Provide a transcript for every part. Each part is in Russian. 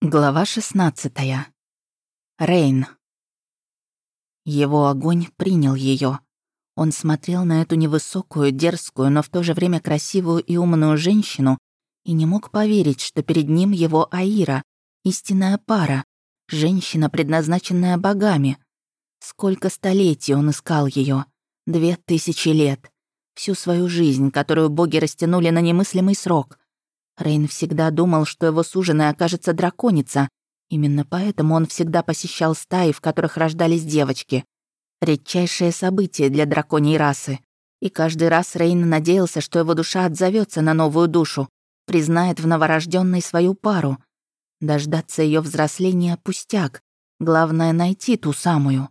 Глава 16. Рейн. Его огонь принял ее. Он смотрел на эту невысокую, дерзкую, но в то же время красивую и умную женщину и не мог поверить, что перед ним его Аира, истинная пара, женщина, предназначенная богами. Сколько столетий он искал ее, Две тысячи лет. Всю свою жизнь, которую боги растянули на немыслимый срок — Рейн всегда думал, что его суженой окажется драконица. Именно поэтому он всегда посещал стаи, в которых рождались девочки. Редчайшее событие для драконьей расы. И каждый раз Рейн надеялся, что его душа отзовется на новую душу, признает в новорожденной свою пару. Дождаться ее взросления — пустяк. Главное — найти ту самую.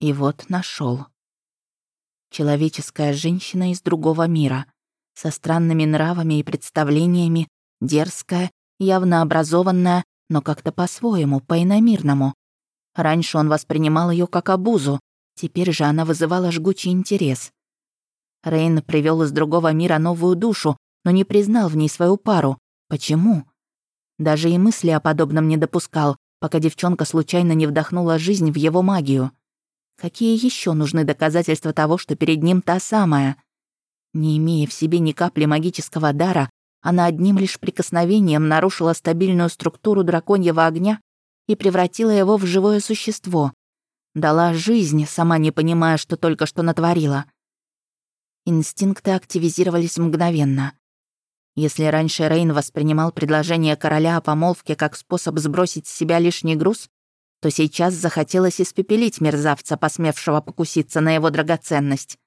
И вот нашел. Человеческая женщина из другого мира — со странными нравами и представлениями, дерзкая, явно образованная, но как-то по-своему, по-иномирному. Раньше он воспринимал ее как обузу, теперь же она вызывала жгучий интерес. Рейн привел из другого мира новую душу, но не признал в ней свою пару. Почему? Даже и мысли о подобном не допускал, пока девчонка случайно не вдохнула жизнь в его магию. Какие еще нужны доказательства того, что перед ним та самая? Не имея в себе ни капли магического дара, она одним лишь прикосновением нарушила стабильную структуру драконьего огня и превратила его в живое существо. Дала жизнь, сама не понимая, что только что натворила. Инстинкты активизировались мгновенно. Если раньше Рейн воспринимал предложение короля о помолвке как способ сбросить с себя лишний груз, то сейчас захотелось испепелить мерзавца, посмевшего покуситься на его драгоценность.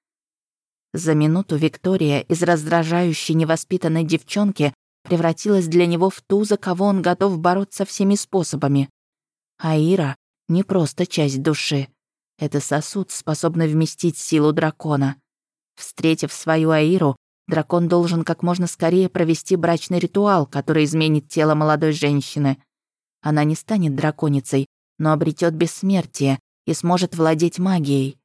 За минуту Виктория из раздражающей невоспитанной девчонки превратилась для него в ту, за кого он готов бороться всеми способами. А Ира — не просто часть души. Это сосуд, способный вместить силу дракона. Встретив свою Аиру, дракон должен как можно скорее провести брачный ритуал, который изменит тело молодой женщины. Она не станет драконицей, но обретет бессмертие и сможет владеть магией.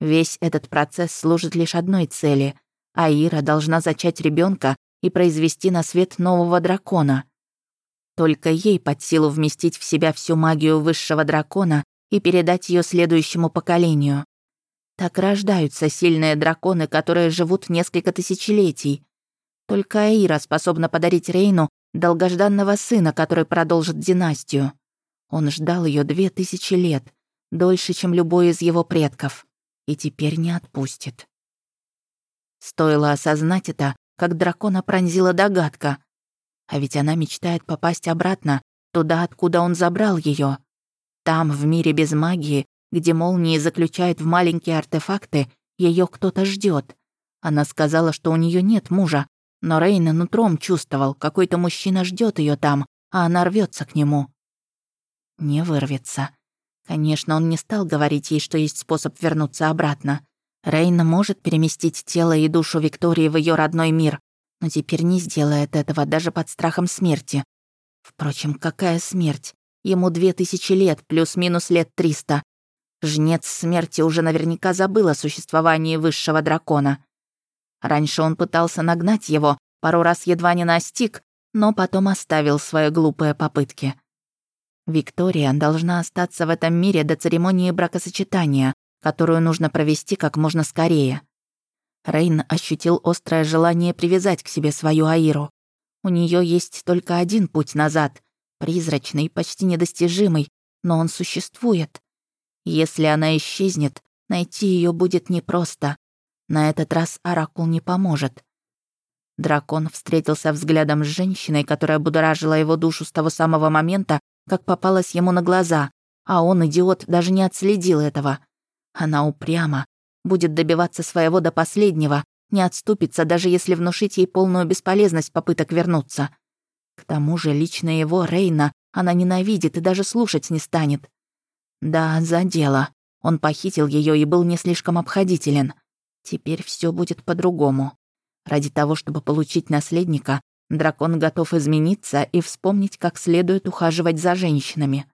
Весь этот процесс служит лишь одной цели. Аира должна зачать ребенка и произвести на свет нового дракона. Только ей под силу вместить в себя всю магию высшего дракона и передать ее следующему поколению. Так рождаются сильные драконы, которые живут несколько тысячелетий. Только Аира способна подарить Рейну долгожданного сына, который продолжит династию. Он ждал ее две тысячи лет, дольше, чем любой из его предков и теперь не отпустит. Стоило осознать это, как дракона пронзила догадка. А ведь она мечтает попасть обратно, туда, откуда он забрал ее. Там, в мире без магии, где молнии заключают в маленькие артефакты, ее кто-то ждет. Она сказала, что у нее нет мужа, но Рейна нутром чувствовал, какой-то мужчина ждет ее там, а она рвется к нему. Не вырвется. Конечно, он не стал говорить ей, что есть способ вернуться обратно. Рейна может переместить тело и душу Виктории в ее родной мир, но теперь не сделает этого даже под страхом смерти. Впрочем, какая смерть? Ему две тысячи лет, плюс-минус лет триста. Жнец смерти уже наверняка забыл о существовании высшего дракона. Раньше он пытался нагнать его, пару раз едва не настиг, но потом оставил свои глупые попытки. Виктория должна остаться в этом мире до церемонии бракосочетания, которую нужно провести как можно скорее. Рейн ощутил острое желание привязать к себе свою Аиру. У нее есть только один путь назад, призрачный, почти недостижимый, но он существует. Если она исчезнет, найти ее будет непросто. На этот раз Оракул не поможет. Дракон встретился взглядом с женщиной, которая будоражила его душу с того самого момента, как попалась ему на глаза, а он, идиот, даже не отследил этого. Она упряма, будет добиваться своего до последнего, не отступится, даже если внушить ей полную бесполезность попыток вернуться. К тому же лично его, Рейна, она ненавидит и даже слушать не станет. Да, за дело. Он похитил ее и был не слишком обходителен. Теперь все будет по-другому. Ради того, чтобы получить наследника, Дракон готов измениться и вспомнить, как следует ухаживать за женщинами.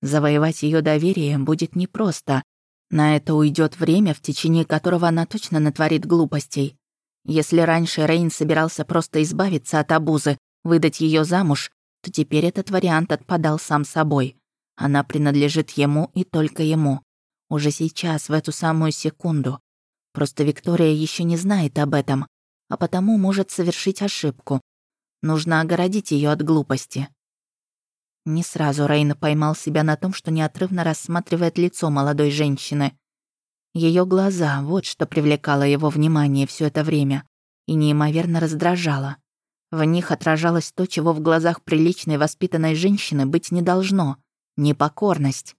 Завоевать ее доверие будет непросто. На это уйдет время, в течение которого она точно натворит глупостей. Если раньше Рейн собирался просто избавиться от обузы, выдать ее замуж, то теперь этот вариант отпадал сам собой. Она принадлежит ему и только ему. Уже сейчас, в эту самую секунду. Просто Виктория еще не знает об этом, а потому может совершить ошибку. Нужно огородить ее от глупости. Не сразу Рейна поймал себя на том, что неотрывно рассматривает лицо молодой женщины. Ее глаза — вот что привлекало его внимание все это время и неимоверно раздражало. В них отражалось то, чего в глазах приличной воспитанной женщины быть не должно — непокорность.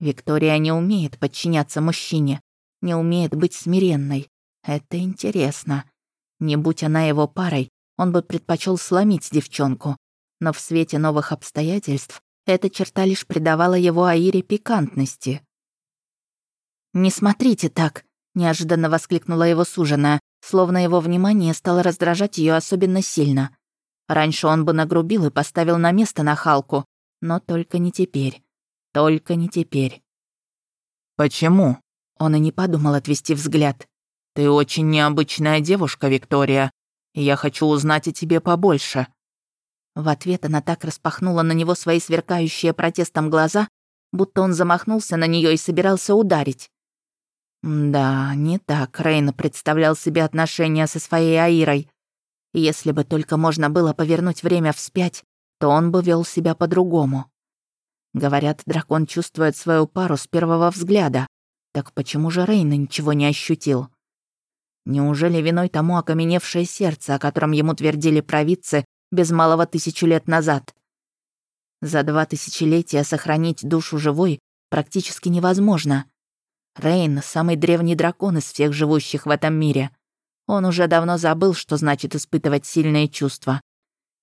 Виктория не умеет подчиняться мужчине, не умеет быть смиренной. Это интересно. Не будь она его парой, он бы предпочел сломить девчонку. Но в свете новых обстоятельств эта черта лишь придавала его Аире пикантности. «Не смотрите так!» — неожиданно воскликнула его суженая, словно его внимание стало раздражать ее особенно сильно. Раньше он бы нагрубил и поставил на место нахалку, но только не теперь. Только не теперь. «Почему?» Он и не подумал отвести взгляд. «Ты очень необычная девушка, Виктория, я хочу узнать о тебе побольше». В ответ она так распахнула на него свои сверкающие протестом глаза, будто он замахнулся на нее и собирался ударить. Да, не так Рейна представлял себе отношения со своей Аирой. Если бы только можно было повернуть время вспять, то он бы вел себя по-другому. Говорят, дракон чувствует свою пару с первого взгляда. Так почему же Рейна ничего не ощутил? Неужели виной тому окаменевшее сердце, о котором ему твердили провидцы без малого тысячу лет назад? За два тысячелетия сохранить душу живой практически невозможно. Рейн — самый древний дракон из всех живущих в этом мире. Он уже давно забыл, что значит испытывать сильные чувства.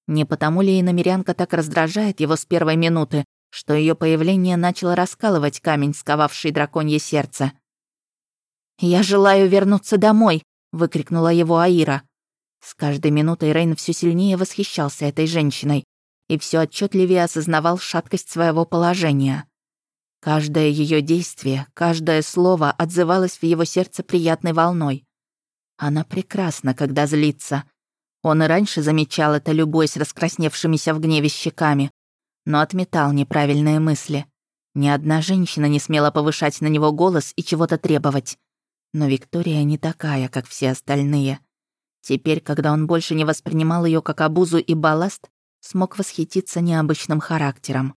Не потому ли и намерянка так раздражает его с первой минуты, что ее появление начало раскалывать камень, сковавший драконье сердце. «Я желаю вернуться домой!» — выкрикнула его Аира. С каждой минутой Рейн все сильнее восхищался этой женщиной и все отчетливее осознавал шаткость своего положения. Каждое ее действие, каждое слово отзывалось в его сердце приятной волной. Она прекрасна, когда злится. Он и раньше замечал это, любовь с раскрасневшимися в гневе щеками, но отметал неправильные мысли. Ни одна женщина не смела повышать на него голос и чего-то требовать. Но Виктория не такая, как все остальные. Теперь, когда он больше не воспринимал ее как обузу и балласт, смог восхититься необычным характером.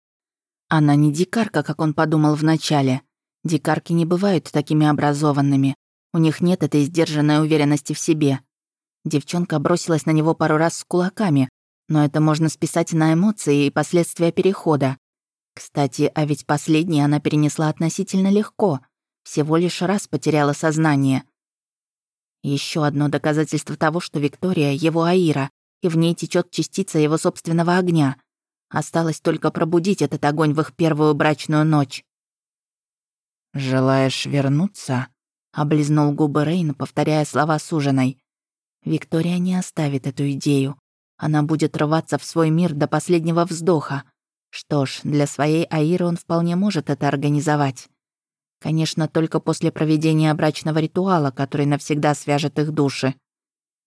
Она не дикарка, как он подумал вначале. Дикарки не бывают такими образованными. У них нет этой сдержанной уверенности в себе. Девчонка бросилась на него пару раз с кулаками, но это можно списать на эмоции и последствия перехода. Кстати, а ведь последнее она перенесла относительно легко. Всего лишь раз потеряла сознание. Еще одно доказательство того, что Виктория — его Аира, и в ней течет частица его собственного огня. Осталось только пробудить этот огонь в их первую брачную ночь. «Желаешь вернуться?» — облизнул губы Рейн, повторяя слова суженой. Виктория не оставит эту идею. Она будет рваться в свой мир до последнего вздоха. Что ж, для своей Аиры он вполне может это организовать. Конечно, только после проведения брачного ритуала, который навсегда свяжет их души.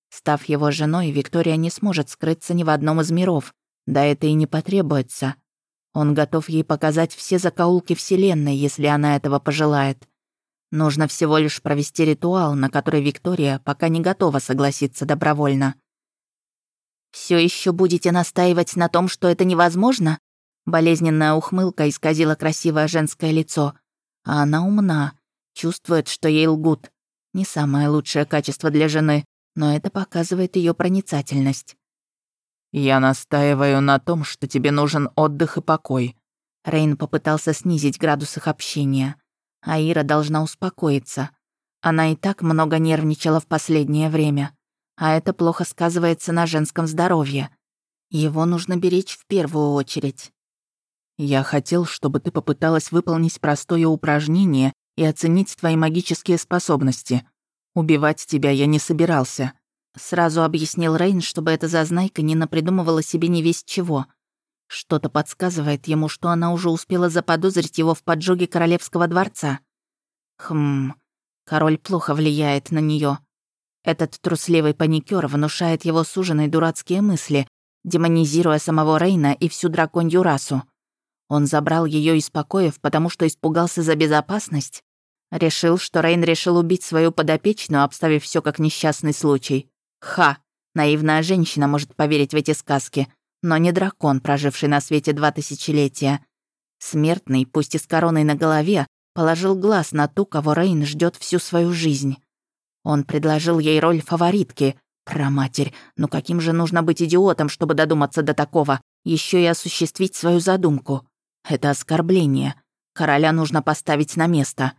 Став его женой, Виктория не сможет скрыться ни в одном из миров. Да это и не потребуется. Он готов ей показать все закоулки Вселенной, если она этого пожелает. Нужно всего лишь провести ритуал, на который Виктория пока не готова согласиться добровольно. Все еще будете настаивать на том, что это невозможно?» Болезненная ухмылка исказила красивое женское лицо. А она умна, чувствует, что ей лгут. Не самое лучшее качество для жены, но это показывает ее проницательность. «Я настаиваю на том, что тебе нужен отдых и покой». Рейн попытался снизить градус их общения. Аира должна успокоиться. Она и так много нервничала в последнее время а это плохо сказывается на женском здоровье. Его нужно беречь в первую очередь. Я хотел, чтобы ты попыталась выполнить простое упражнение и оценить твои магические способности. Убивать тебя я не собирался. Сразу объяснил Рейн, чтобы эта зазнайка не напридумывала себе не весь чего. Что-то подсказывает ему, что она уже успела заподозрить его в поджоге королевского дворца. Хм, король плохо влияет на нее. Этот трусливый паникер внушает его суженой дурацкие мысли, демонизируя самого Рейна и всю драконью расу. Он забрал ее из покоев, потому что испугался за безопасность. Решил, что Рейн решил убить свою подопечную, обставив все как несчастный случай. Ха! Наивная женщина может поверить в эти сказки, но не дракон, проживший на свете два тысячелетия. Смертный, пусть и с короной на голове, положил глаз на ту, кого Рейн ждет всю свою жизнь. Он предложил ей роль фаворитки. Проматерь, ну каким же нужно быть идиотом, чтобы додуматься до такого, еще и осуществить свою задумку. Это оскорбление. Короля нужно поставить на место.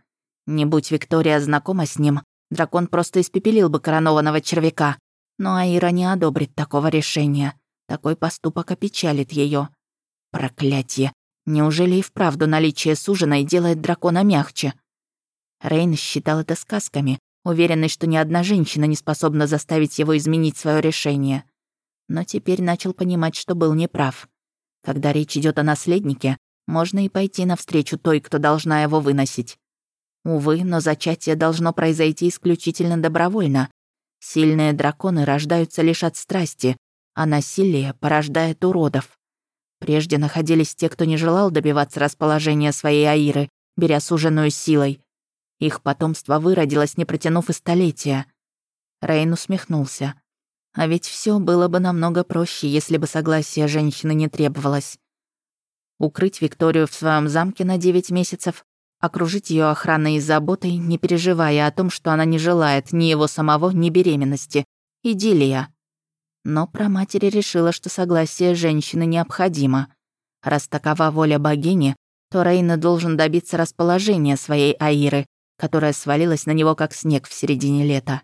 Не будь Виктория знакома с ним, дракон просто испепелил бы коронованного червяка. Но Аира не одобрит такого решения. Такой поступок опечалит ее. Проклятие. Неужели и вправду наличие суженой делает дракона мягче? Рейн считал это сказками, уверенный, что ни одна женщина не способна заставить его изменить свое решение. Но теперь начал понимать, что был неправ. Когда речь идет о наследнике, можно и пойти навстречу той, кто должна его выносить. Увы, но зачатие должно произойти исключительно добровольно. Сильные драконы рождаются лишь от страсти, а насилие порождает уродов. Прежде находились те, кто не желал добиваться расположения своей Аиры, беря суженую силой. Их потомство выродилось, не протянув и столетия. Рейн усмехнулся. А ведь все было бы намного проще, если бы согласие женщины не требовалось. Укрыть Викторию в своем замке на 9 месяцев, окружить ее охраной и заботой, не переживая о том, что она не желает ни его самого, ни беременности. Идиллия. Но про матери решила, что согласие женщины необходимо. Раз такова воля богини, то Рейна должен добиться расположения своей Аиры, которая свалилась на него как снег в середине лета.